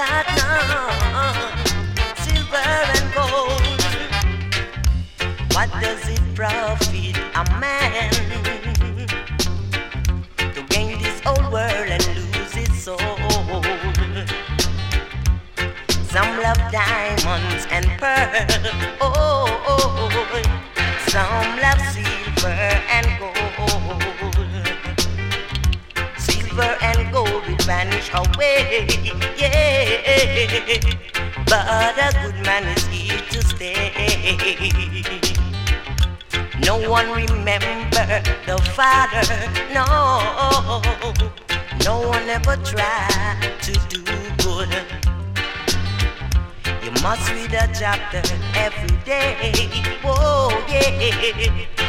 got none, silver and gold. What does it profit a man to gain this whole world and lose his soul? Some love diamonds and pearls. Oh, Silver and gold will vanish away. Yeah, but a good man is here to stay. No one remember the father. No, no one ever tried to do good. You must read a chapter every day. Whoa, yeah.